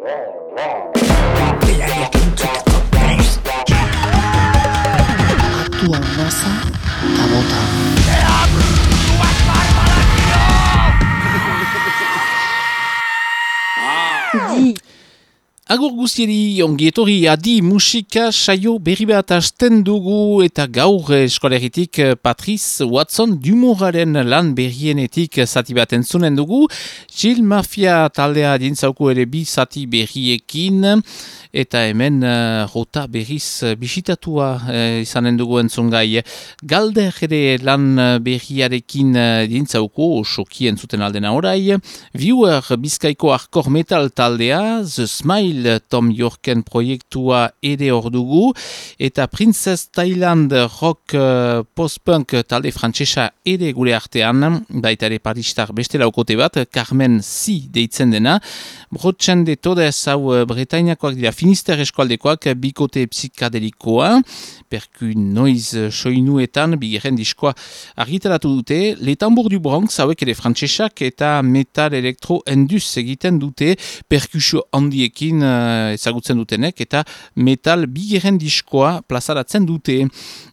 roar, roar. Agur guztieri ongietori adi musika saio berri bat hasten dugu eta gaur eskoleritik Patrice Watson dumoraren lan berrienetik zati bat entzunen dugu. Gil Mafia taldea dintzauko ere bi zati berriekin eta hemen uh, rota berriz uh, bisitatua uh, izanen dugu entzungai. Galder ere lan uh, berriarekin uh, dintzauko osoki entzuten aldena orai. Viewer bizkaiko arkor metal taldea, The Smile Tom Yorken proiektua ere hor dugu, eta Princess Thailand rock uh, post-punk talde frantsesa ere gure artean, baita ere paristar beste laukote bat, Carmen Si deitzen dena, brotxen de todez hau uh, bretainakoak dira finister eskualdekoak bikote psikadelikoa, perku noiz soinuetan bigeren diskoa argitaratu dute, Le Tambour du Bronx hauek ere frantsesak eta metal elektro enduz egiten dute perkusio handiekin uh, ezagutzen dutenek eta metal bigeren diskoa plazaratzen dute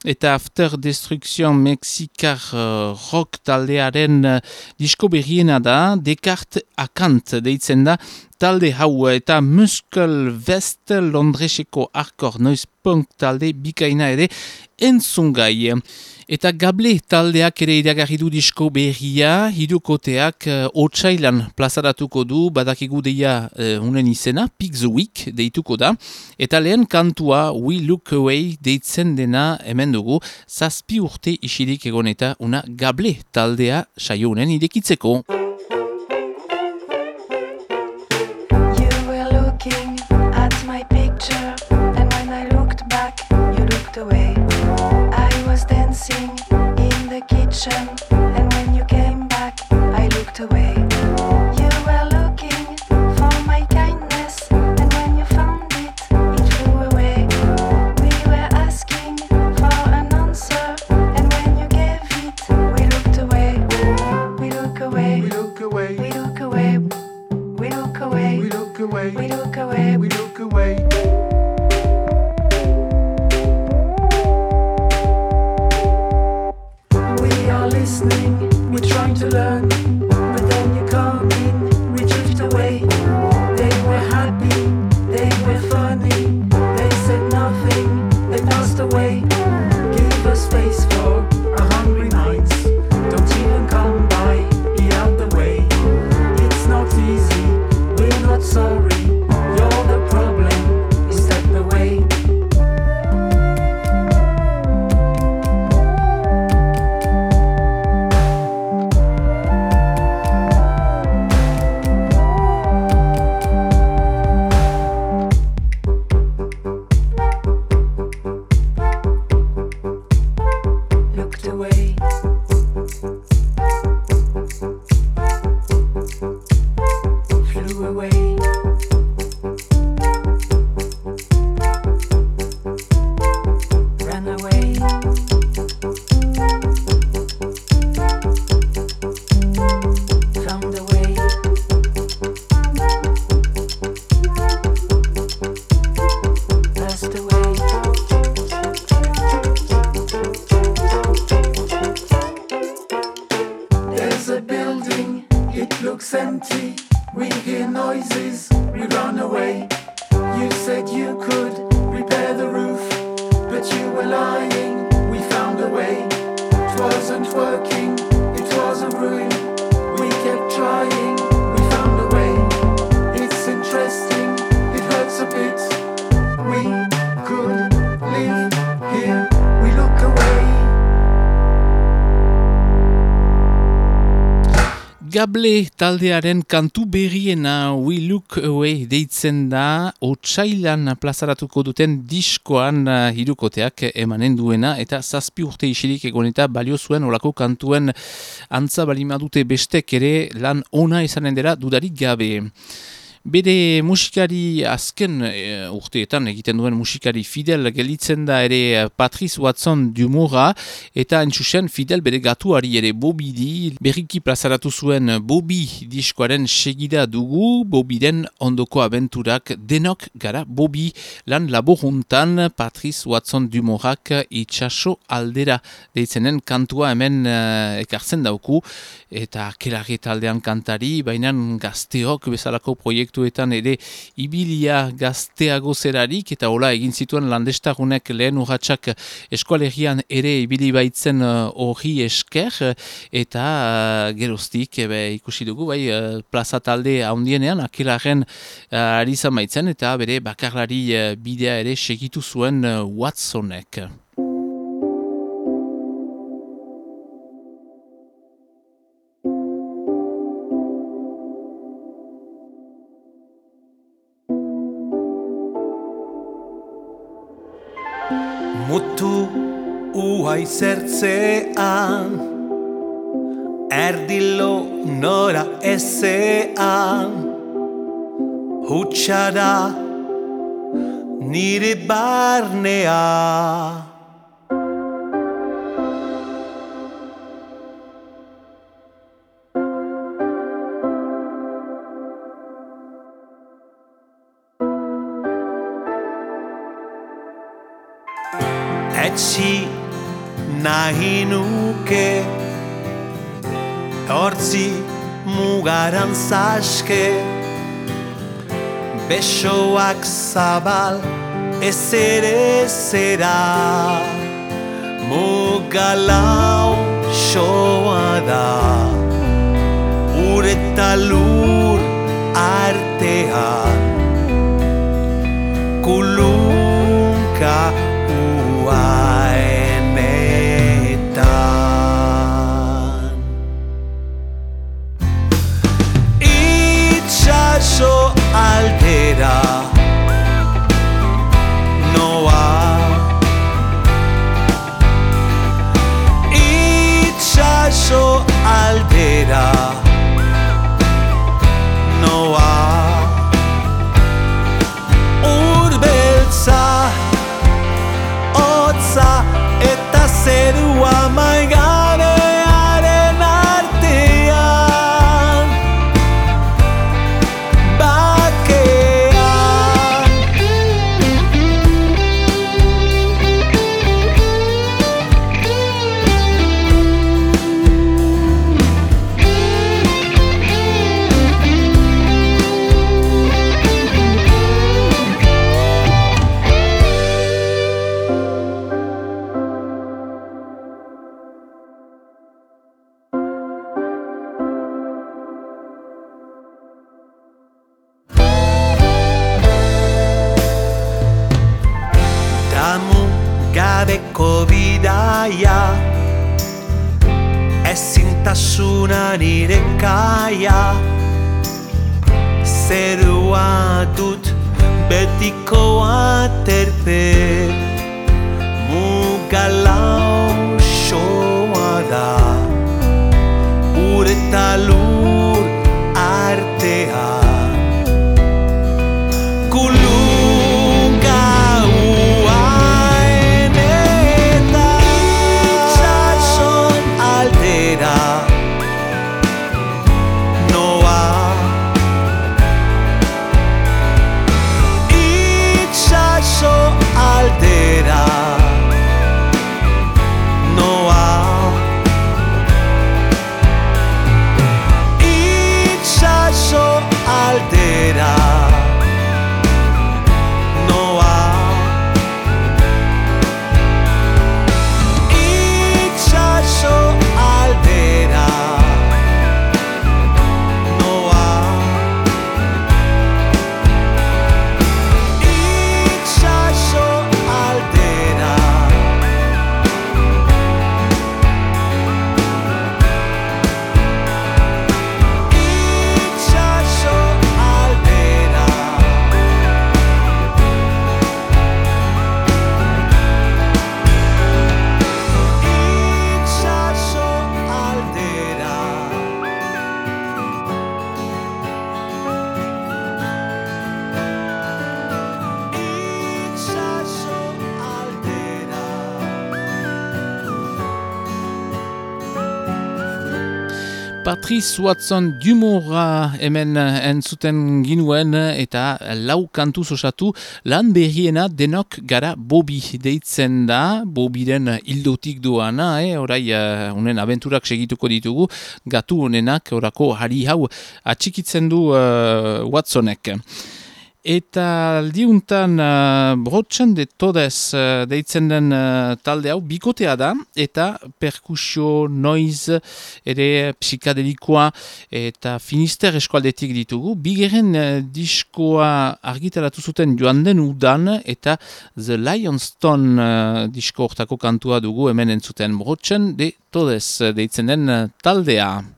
eta After Destruction Mexikar uh, rock taldearen uh, disko berriena da Descartes Akant deitzen da talde hau eta Muscle West Londreseko arkor noiz punk talde bikaina ere entzungai. Eta gable taldeak ere iragarri du disko berria, hirukoteak uh, otsailan plazaratuko du, badakigu deia uh, unen izena, Pick the Week deituko da, eta lehen kantua We Look Away deitzen dena hemen dugu, zazpi urte isirik egon eta una gable taldea saio unen irekitzeko. Gable taldearen kantu berriena We Look Away deitzen da otsailan plazaratuko duten diskoan uh, hirukoteak emanen duena eta zazpi urte isilik egon eta balio zuen olako kantuen antza balimadute bestek ere lan ona izanen dela dudarik gabe. Bere musikari azken e, urteetan egiten duen musikari Fidel gelitzen da ere eh, Patrice Watson Dumora eta entxusen Fidel bere gatuari ere Bobi di berriki plazaratu zuen Bobi diskoaren segida dugu Bobiren ondoko abenturak denok gara Bobi lan laboruntan Patrice Watson Dumorak itxaso aldera deitzenen kantua hemen uh, ekartzen dauku eta kelarri taldean kantari baina gazteok bezalako proiektuetan ere ibilia gazteago zerarik eta hola egin zituen landestarunek lehen urratxak eskualerian ere ibili baitzen uh, hori esker eta uh, geroztik ebe, ikusi dugu bai uh, plaza talde handienean akelaren uh, ari zamaitzen eta bere bakarlari uh, bidea ere segitu zuen uh, Watsonek. Zertzean Erdilo nora ezean Hutsara nire barnea mugaran zaske Besoak zabal ez ere zera. Mugalau soa da Ureta lur artean. Kulunka uaenetan aldera Noa Itxaso aldera Noa Urbeltza Patrice Watson Dumora hemen entzuten ginuen eta lau kantu osatu lan berriena denok gara Bobi deitzen da, Bobiren hildotik doana, eh? orai uh, unen abenturak segituko ditugu, gatu honenak orako hari hau atxikitzen du uh, Watsonek. Eta aldiuntan uh, brotxan de todez uh, deitzen den uh, talde hau bikotea da eta perkusio, noiz, ere psikadelikoa eta finister eskualdetik ditugu. Bigeren uh, diskoa argitaratu zuten joan den udan eta The Lionstone uh, disko hortako kantua dugu hemen entzuten brotxan de todez deitzen den uh, taldea.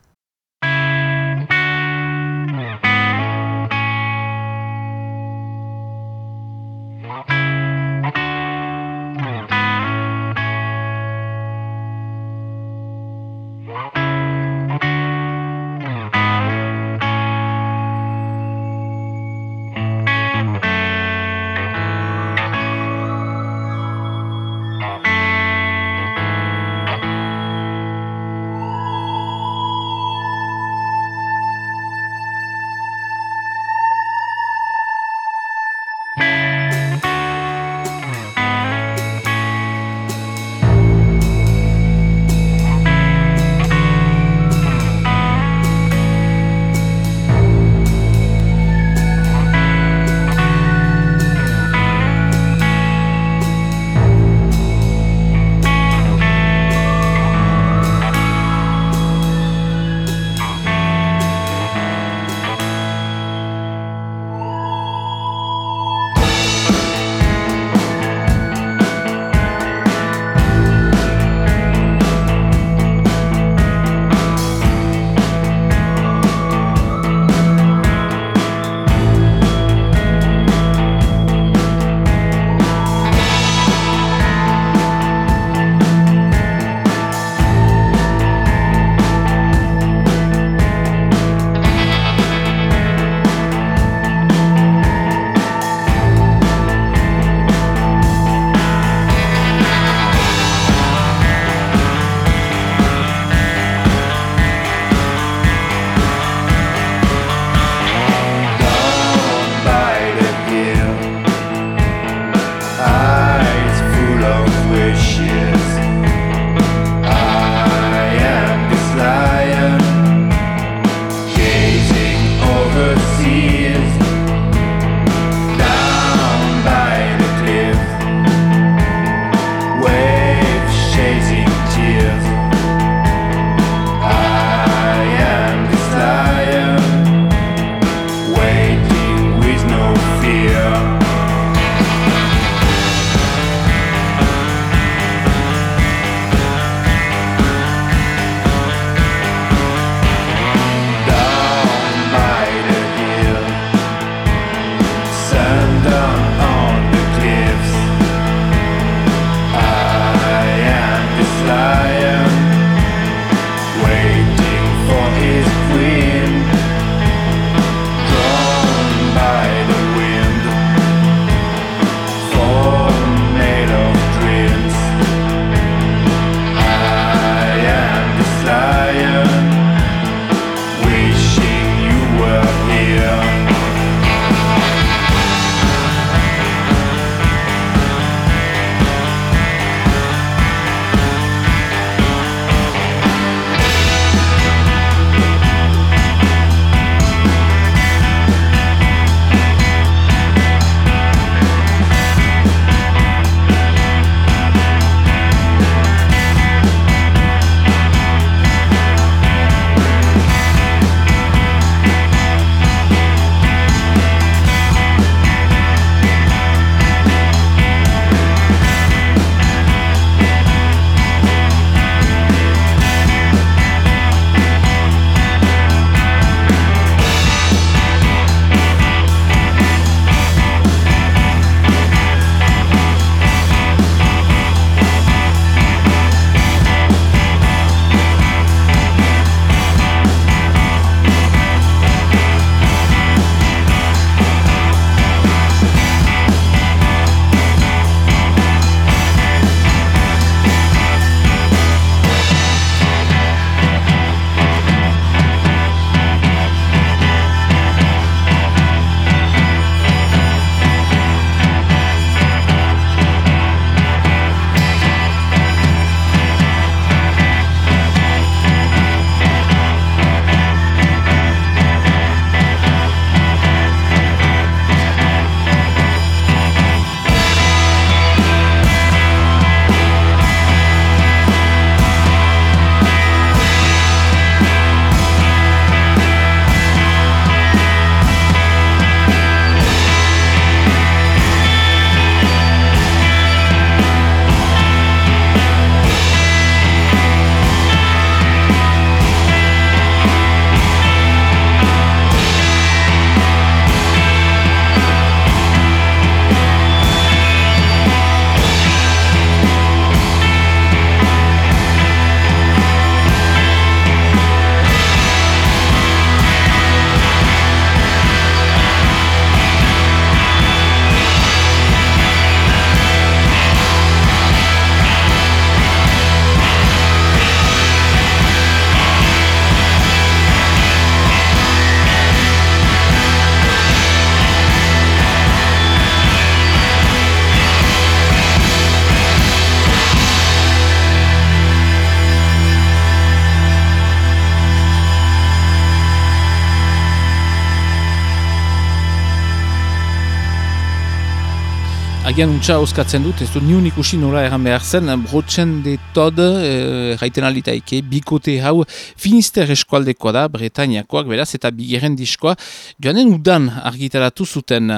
Agian untsa oskatzen dut, ez dut niun ikusi nola erran behar zen, brotzen de tod, e, jaiten alitaike, bikote hau finister eskualdekoa da, Bretañakoak, beraz, eta bigeren diskoa, joanen udan argitaratu zuten.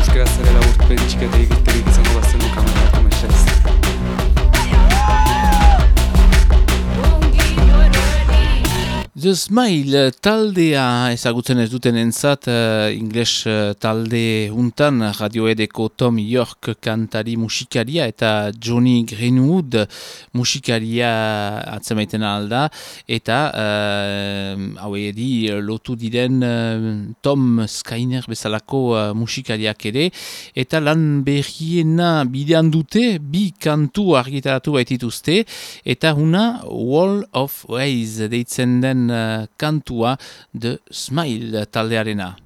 Euskaraz ere laburpen txikaterik ikusterik izango The Smile taldea ezagutzen ez duten entzat, uh, ingles uh, talde untan Radio Edeko Tom York kantari musikaria eta Johnny Greenwood musikaria atzemaiten alda eta uh, hau edi lotu diren uh, Tom Skyner bezalako uh, musikariak ere. Eta lan berriena bidean dute bi kantu argitaratu baitituzte. Eta una Wall of Ways deitzen den uh, kantua de Smile taldearena.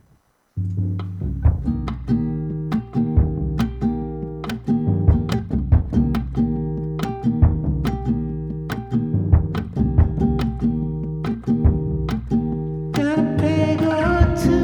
Don't go to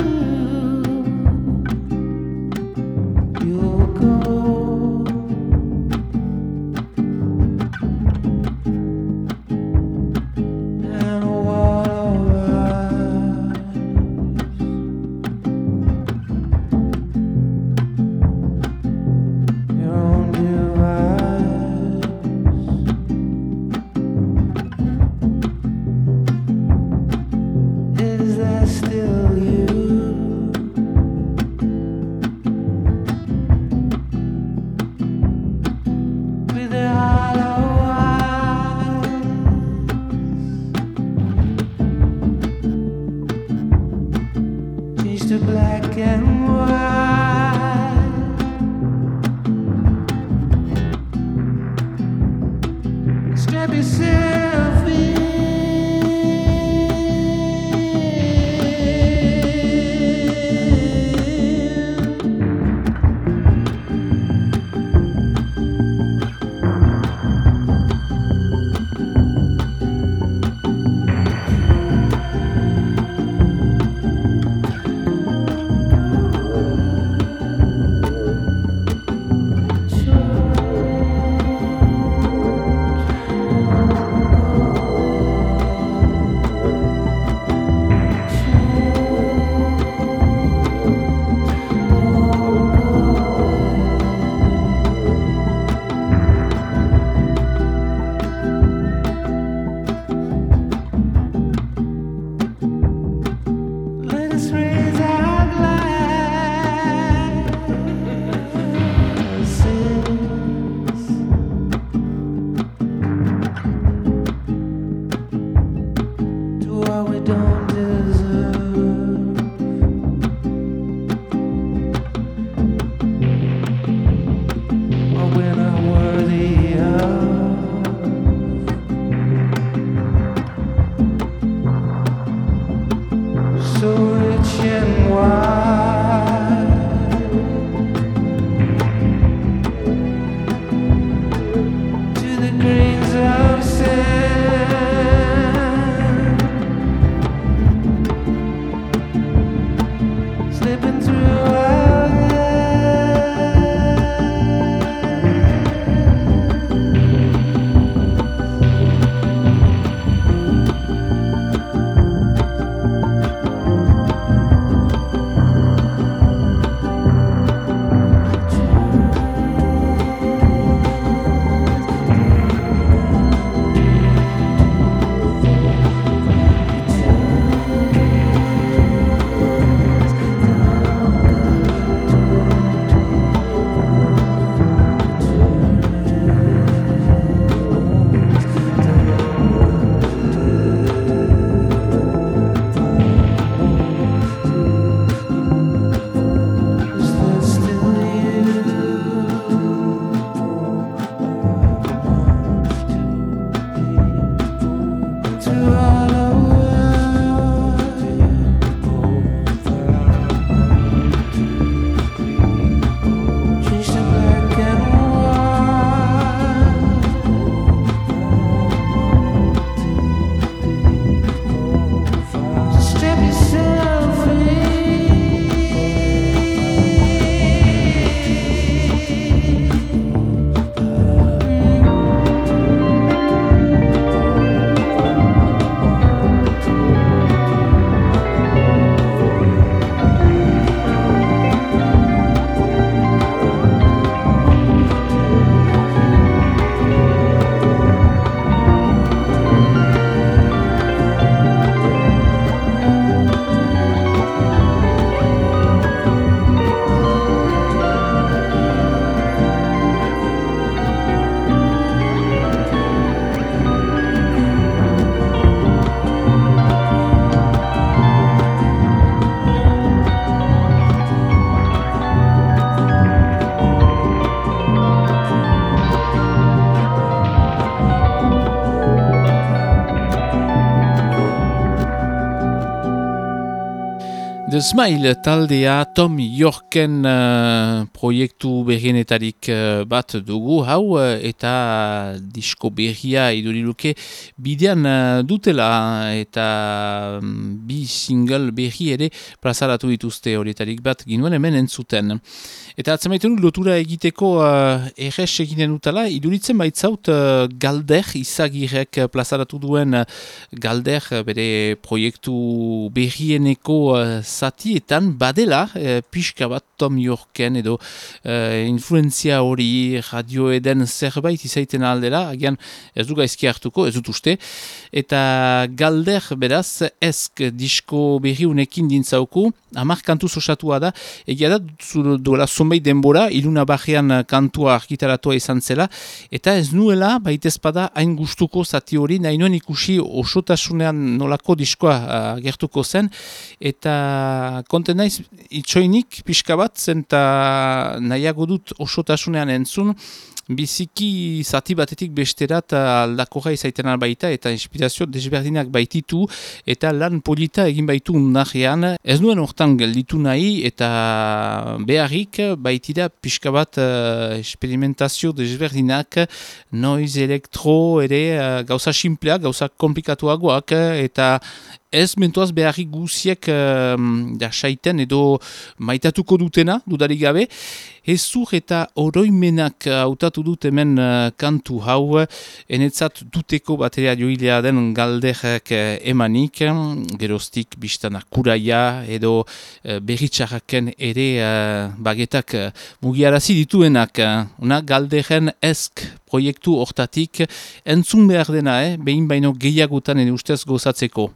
Smile taldea Tom Yorken uh, proiektu berrienetarik uh, bat dugu hau uh, eta disko berria iduriluke bidean uh, dutela eta um, bi single berri ere plazaratu dituzte horietarik bat ginuen hemen entzuten. Eta atzamaiten lotura egiteko uh, erres eginen dutela, iduritzen baitzaut uh, galder izagirek plazaratu duen galder bere proiektu berrieneko uh, zatietan badela e, pixka bat Tom Yorken edo e, influenzia hori radio eden zerbait izaiten aldera, agian ez du gaizki hartuko, ez dut uste, eta galder beraz esk disko berri unekin dintzauku, amar kantu zosatua da, egia da duela zonbait denbora, iluna bajean kantua argitaratua izan zela, eta ez nuela, baita ezpada, hain gustuko zati hori, nahi nuen ikusi osotasunean nolako diskoa gertuko zen, eta konten naiz itxoinik pixka bat zen eta nahiago dut osotasunean entzun biziki zati batetik besterat aldakorra izaiten albaita eta inspirazio desberdinak baititu eta lan polita egin baitu nahian. Ez nuen hortan gelditu nahi eta beharrik baitira pixka bat uh, experimentazio desberdinak noiz elektro ere uh, gauza simpleak, gauza komplikatuagoak eta Ez mentuaz beharri guziek uh, da saiten edo maitatuko dutena, dudarik gabe. Ezur eta oroimenak hautatu dut hemen uh, kantu hau, enetzat duteko bateria joilea den galderak uh, emanik, geroztik biztan akuraia edo uh, berritxarraken ere uh, bagetak uh, mugiarazi dituenak. Uh, una galderen esk proiektu hortatik entzun behar dena, eh? behin baino gehiagutan ere ustez gozatzeko.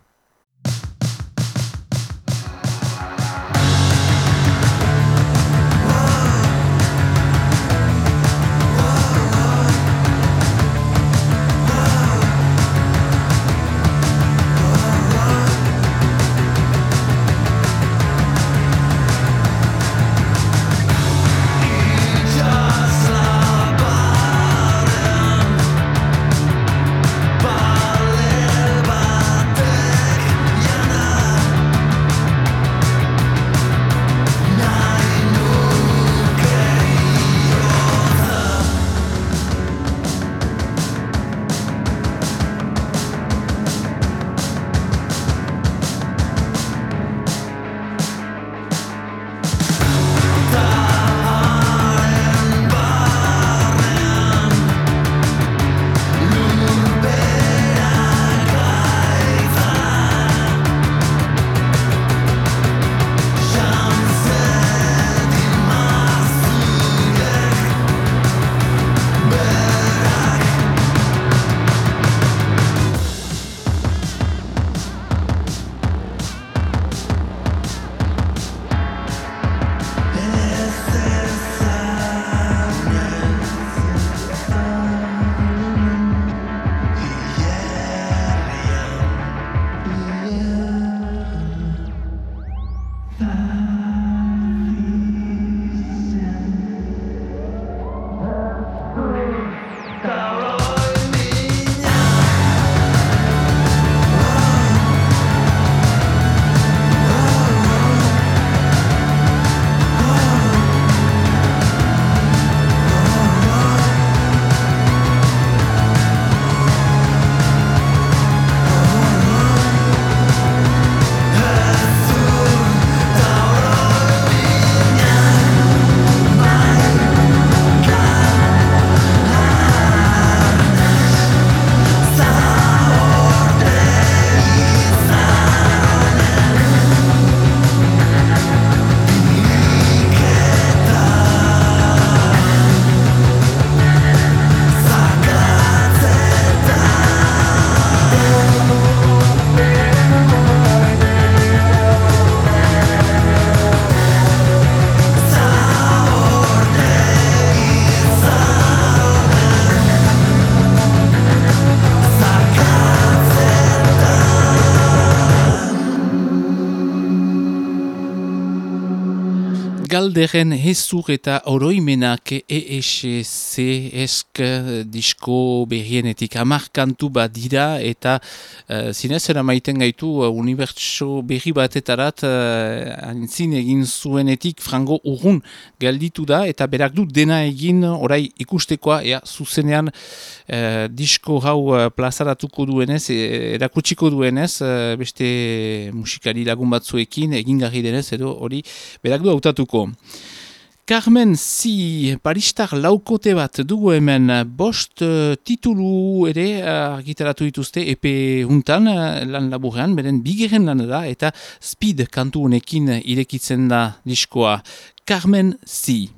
Galderen hezur eta oroimenak ESC esk disko berrienetik hamar kantu bat dira eta uh, zinez maiten gaitu uh, unibertso berri batetarat uh, antzin egin zuenetik frango urrun galditu da eta berak du dena egin orai ikustekoa ea zuzenean uh, disko hau uh, plazaratuko duenez erakutsiko duenez uh, beste musikari lagun batzuekin egin garri denez edo hori berak du hautatuko. Carmen Si, Paristar laukote bat dugu hemen bost uh, titulu ere argitaratu dituzte epe huntan uh, lan laburrean, beren bigeren lan da eta speed kantu honekin irekitzen da diskoa. Carmen Si.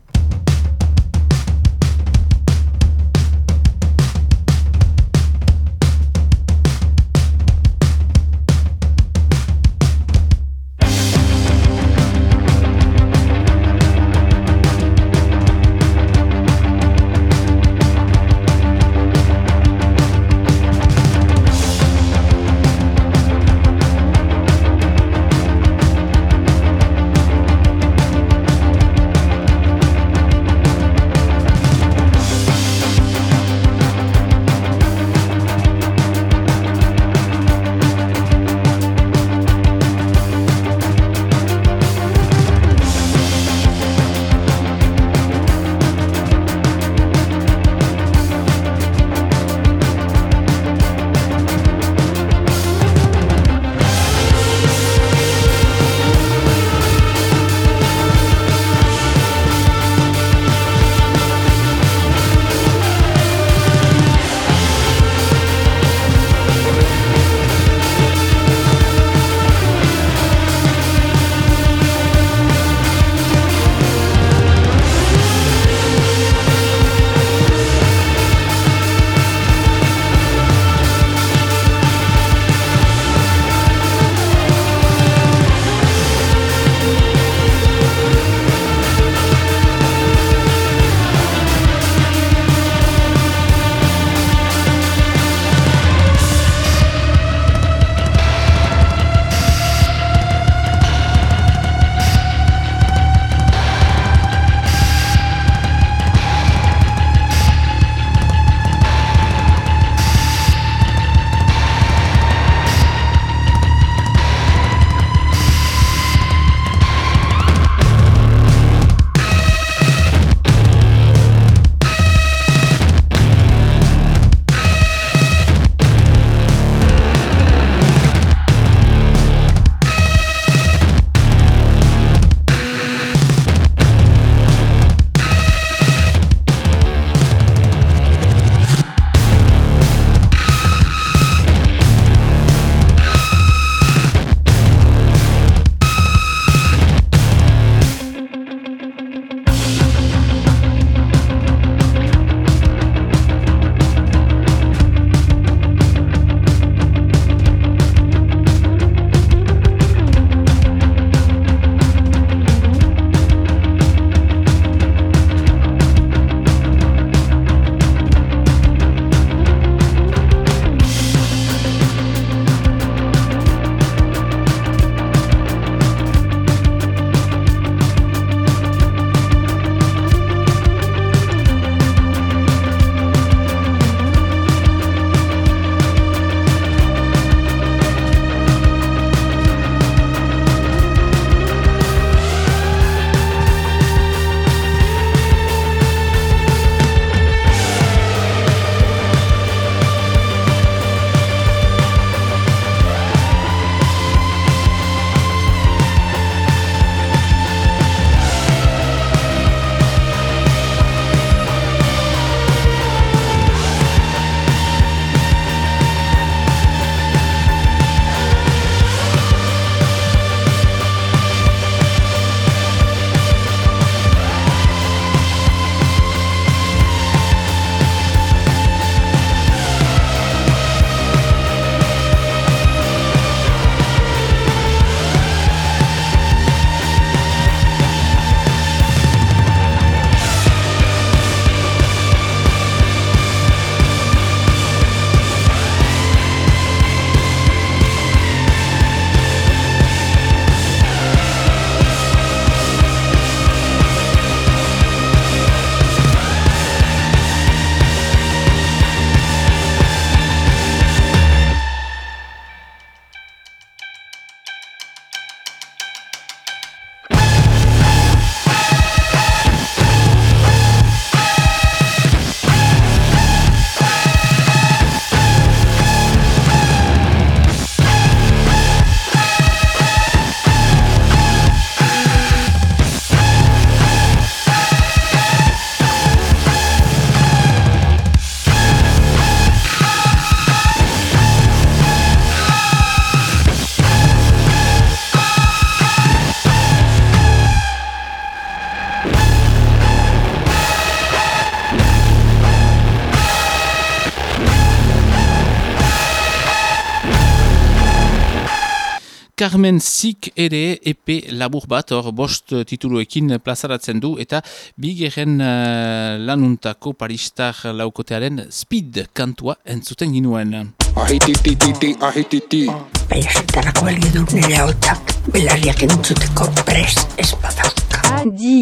Carmen Zik ere epe labur bat, hor bost tituluekin plazaratzen du, eta bigeren uh, lanuntako paristar laukotearen speed kantua entzuten ginuen. Ahititititi, ahititi. Baina du nire hotak belarriak entzuteko prest ez badauka. Adi.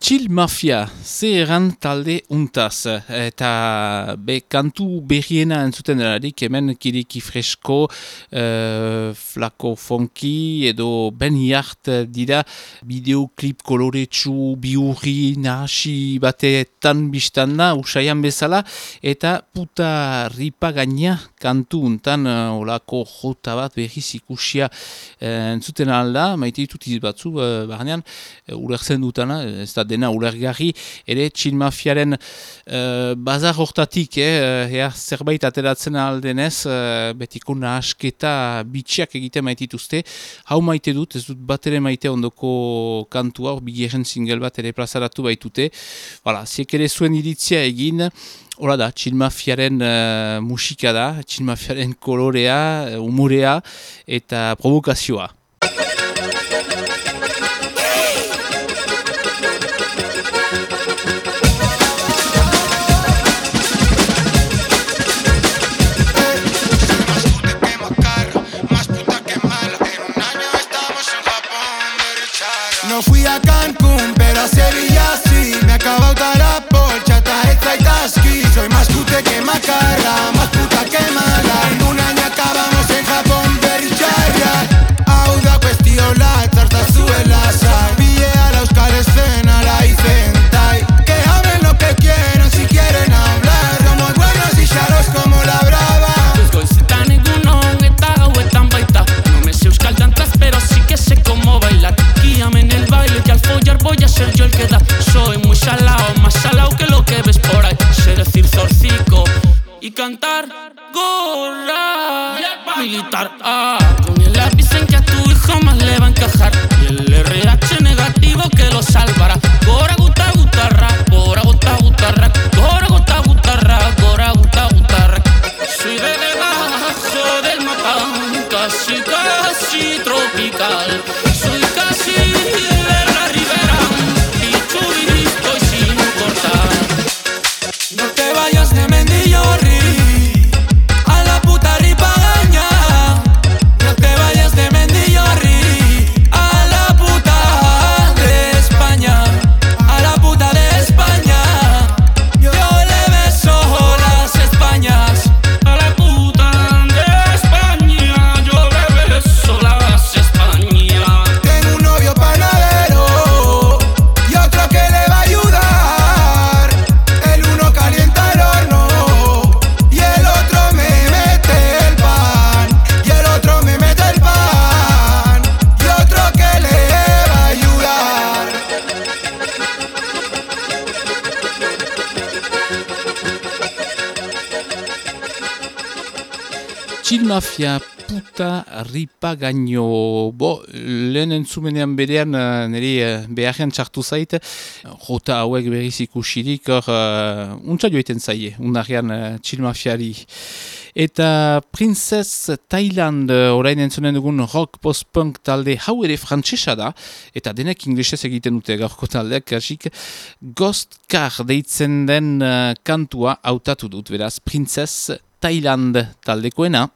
Chill Mafia, ze talde untaz, eta be kantu berriena entzuten delarik, hemen kiriki fresko, uh, flako fonki, edo ben jart dira. Bideoklip koloretsu, biurri, nahasi batetan biztanda, usaian bezala, eta puta ripa gaina kantu untan, uh, olako jota bat berriz ikusia uh, entzuten alda, maite ditut batzu, uh, barnean, uh, ulertzen dutana, ez da dena ulergarri, ere txin mafiaren uh, bazar hortatik, eh, ea, zerbait ateratzen aldenez, uh, betiko nahasketa bitxiak egiten maitituzte, hau maite dut, ez dut bat ere maite ondoko kantua, hor bigeren single bat ere plazaratu baitute, Hala, ziek ere zuen iritzia egin, Hora da, txilmafiaren uh, musika da, txilmafiaren kolorea, umorea eta provokazioa. A ser yo el que da Soy muy salao, más salao que lo que ves por ahí. Sé decir zorcico y cantar gorra Militar, ah ripa gaino. Bo, lehen entzumenean berean uh, niri uh, beharrean txartu zait, jota hauek berriz ikusirik, hor, uh, untsa joiten zaie, undarrean uh, Chill Mafiari. Eta Princess Thailand orain entzunen dugun rock post-punk talde hau ere frantsesa da, eta denek inglesez egiten dute gaurko taldeak, kasik Ghost Car deitzen den uh, kantua hautatu dut, beraz, Princess Thailand taldekoena.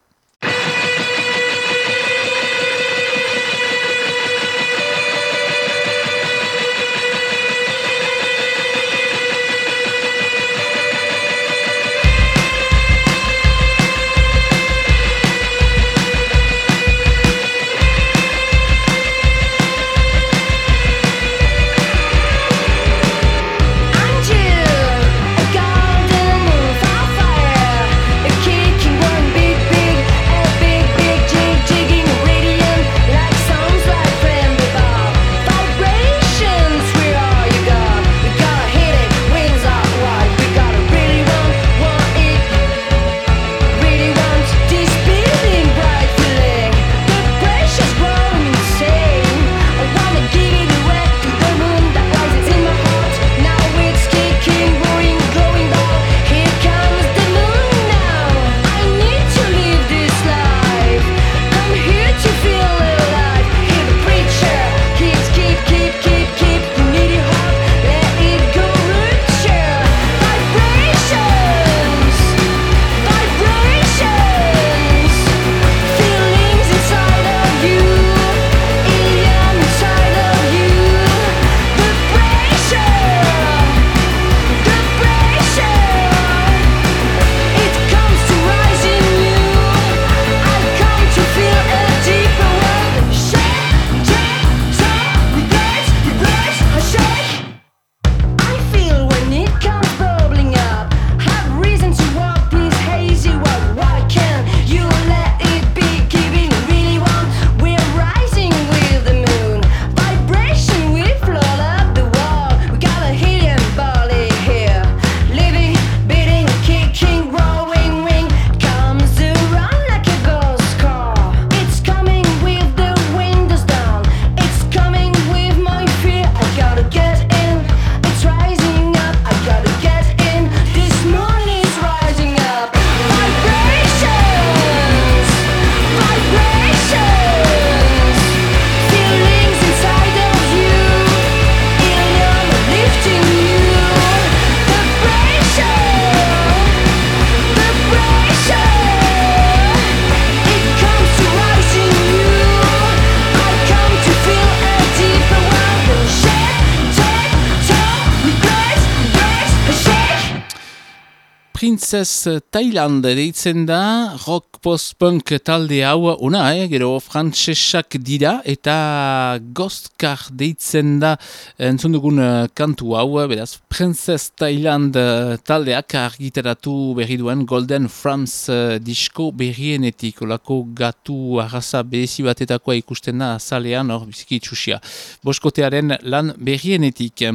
Princess Thailand deitzen da, rock post-punk talde hau, una, eh, gero frantsesak dira, eta Ghostcar deitzen da, entzun dugun uh, kantu hau, beraz, Princess Thailand uh, taldeak argitaratu berri duen Golden France uh, disko berrienetik, olako gatu arraza behezi batetakoa ikusten da, azalean, hor, biziki txusia. Boskotearen lan berrienetik.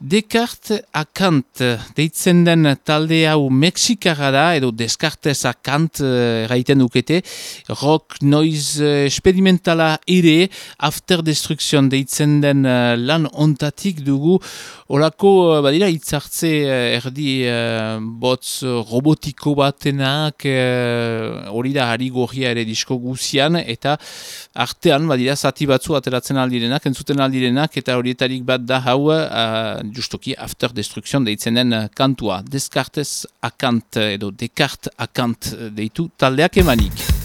Descartes akant deitzen den talde hau Mexikara da, edo Descartes akant eraiten dukete, rock noise experimentala ere, after destruction deitzen den lan ontatik dugu, Olako, badira, itzartze erdi uh, botz robotiko batenak, hori uh, da hari gorria ere disko guzian, eta artean, badira, zati batzu ateratzen aldirenak, entzuten aldirenak, eta horietarik bat da hau, uh, justoki after destruction deitzen den kantua. Descartes akant, edo Descartes akant deitu taldeak emanik.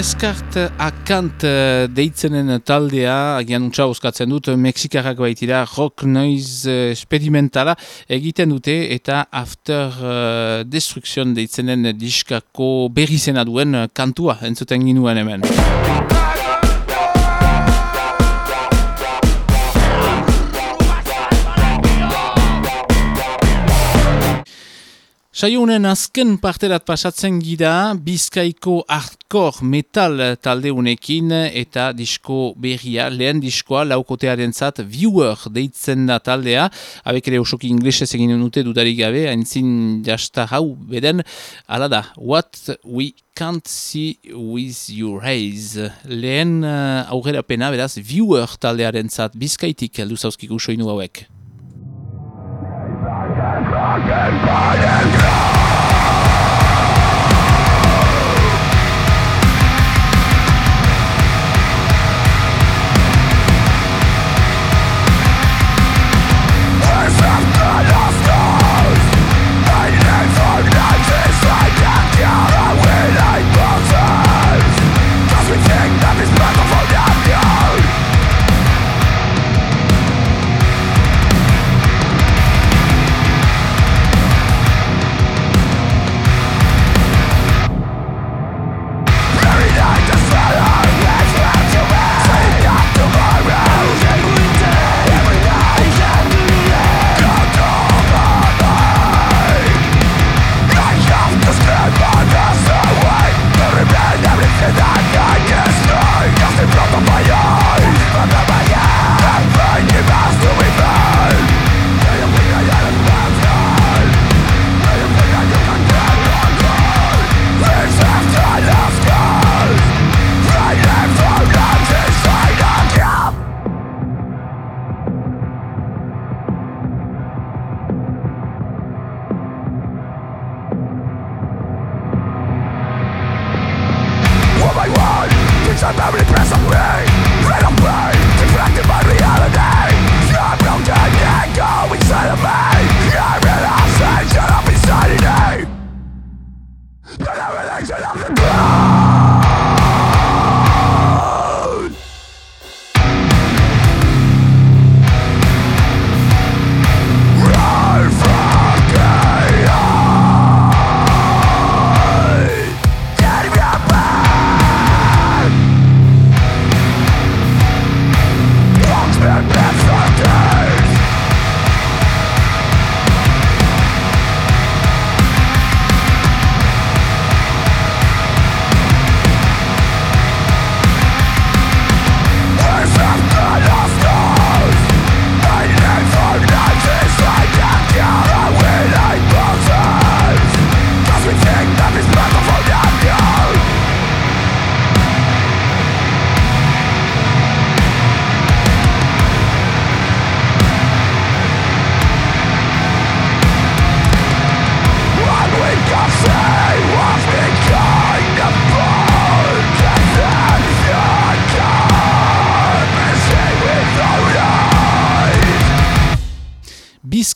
Deskart akant eh, deitzenen taldea, agian untsa oskatzen dut, Mexikarrak baitira rock noise experimentala egiten dute eta after uh, destruction deitzenen diskako berri duen kantua entzuten ginuen hemen. Saionen azken parterat pasatzen gira, bizkaiko hardcore metal taldeunekin eta disko berria, lehen diskoa laukotearen zat viewer deitzen da taldea, abek ere osoki inglesez egin dute dudarik gabe, haintzin jasta hau beden, ala da, what we can't see with your eyes. Lehen uh, aurrera pena, beraz, viewer taldearen zat bizkaitik heldu zauzkiku soinu hauek. I'm broken,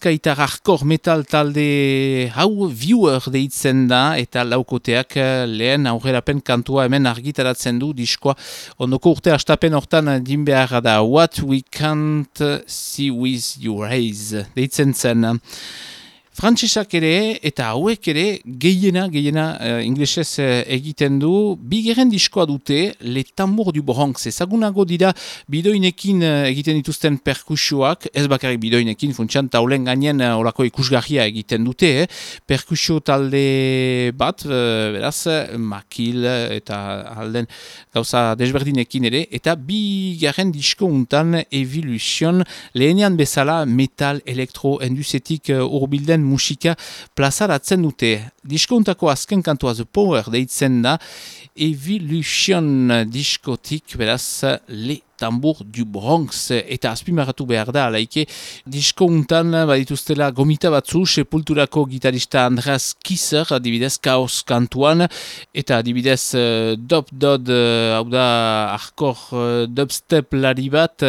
bizkaitar arkor metal talde hau viewer deitzen da eta laukoteak eh, lehen aurrerapen kantua hemen argitaratzen du diskoa ondoko urte astapen hortan din behar da What We Can't See With Your Eyes deitzen zen. Frantsesak ere eta hauek ere gehiena, gehiena uh, inglesez uh, egiten du, bigeren diskoa dute Le Tambor du Bronx. Ezagunago dira bidoinekin uh, egiten dituzten perkusioak, ez bakarrik bidoinekin, funtsan taulen gainen uh, orako ikusgarria egiten dute, eh? perkusio talde bat, uh, beraz, makil eta alden gauza desberdinekin ere, eta bigeren disko untan Evolution lehenean bezala metal, elektro, enduzetik uh, urbilden musika plazaratzen dute. Diskontako azken kantua The Power deitzen da, Evolution diskotik, beraz, le tambur du Bronx, eta azpimarratu behar da, alaike, diskontan badituztela gomita batzu, sepulturako gitarista Andreas Kisser, adibidez, kaos kantuan, eta adibidez, uh, dop dod, uh, hau da, arkor uh, dubstep lari bat,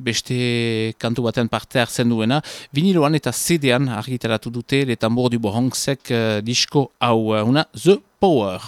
beste kantu baten parte hartzen duena, viniloan eta CD-an argitaratu dute, le tambur du Bronxek disko hau, una, The Power.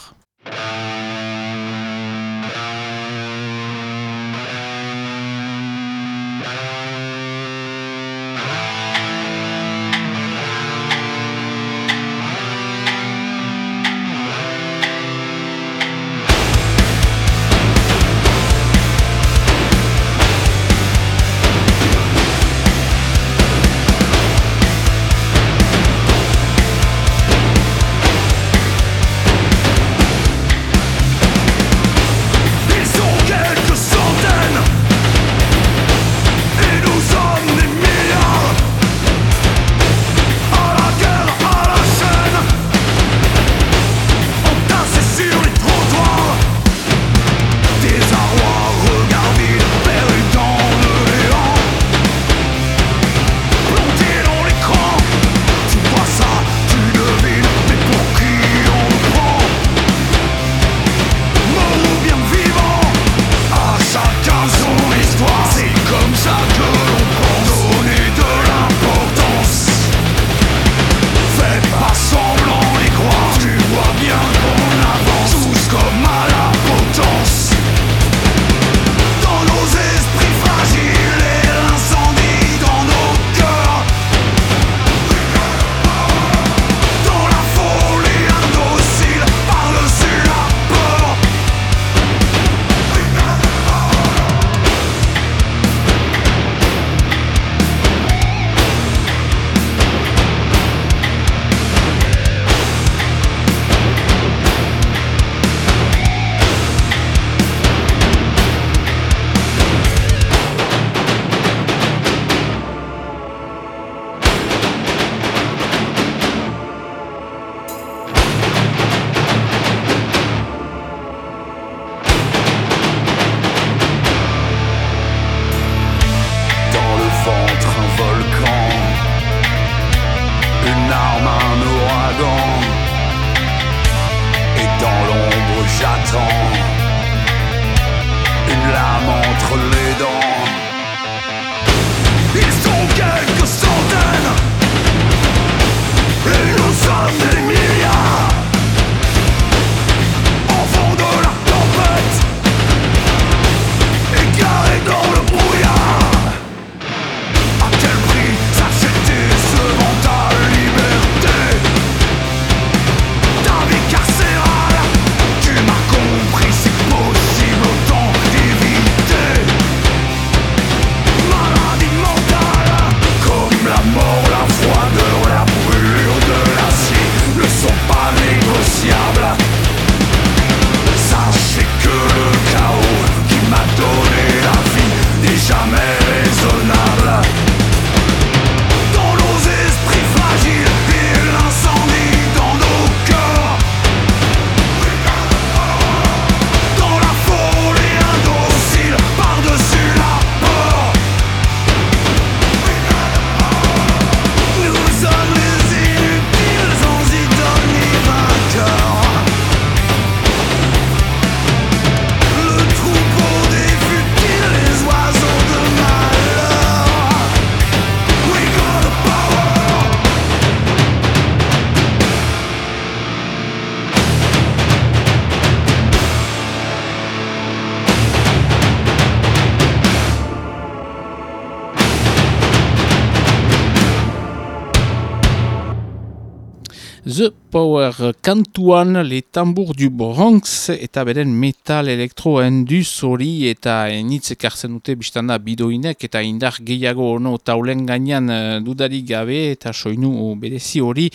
Power kantuan le tambour du Bronx eta beren metal elektro enduz hori eta enitz ekartzen dute biztanda bidoinek eta indar gehiago ono taulen gainean eh, dudarik gabe eta soinu berezi hori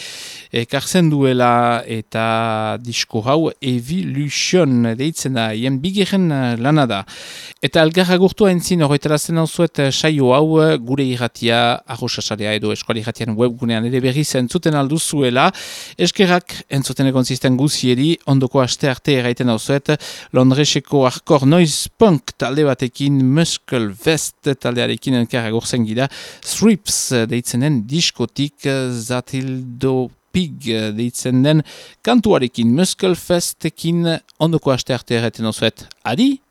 ekartzen duela eta disko hau Evolution deitzen da hien bigeren eh, lana da. Eta algarra gurtua entzin horretarazten hau zuet eh, saio hau gure irratia arrosasarea edo eskuali irratian webgunean ere berriz entzuten aldu zuela. Eskerrak entzuten egon zisten guzieri, ondoko aste arte eraiten hau zuet, Londreseko hardcore noise punk talde batekin Muscle Vest taldearekin enkarra gorzen gira, Thrips deitzenen diskotik Zatildo Pig deitzen den kantuarekin Muscle Festekin ondoko aste arte eraiten hau zuet. Adi!